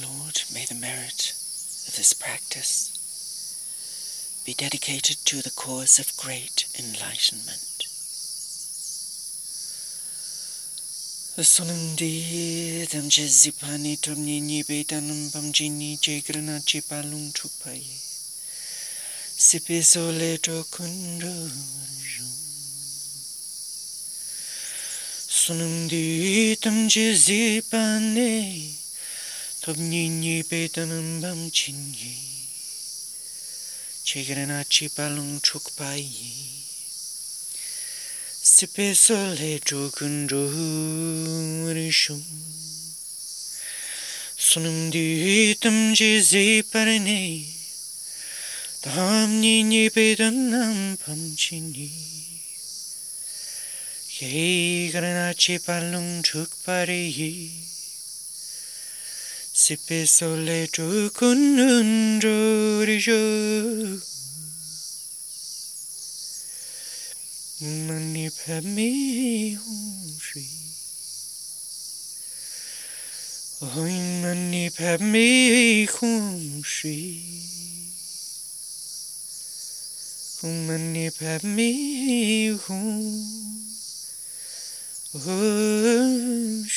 Lord, may the merit of this practice be dedicated to the cause of great enlightenment. Sonandi dam jezipani tomni ni betanum pamjini jegrana chipalung chupaye. Sipisole to kundu Sonandi dam 톱니니 베드는 밤친이 제게는 아치 발롱 축바이 스페설레 조근 조르슌 수능디 뜸지 제파르네 담니니 베드는 밤친이 제게는 아치 발롱 축바이 Mani Padme Hum Shri Om Mani Padme Hum Shri Om Mani Padme Hum Shri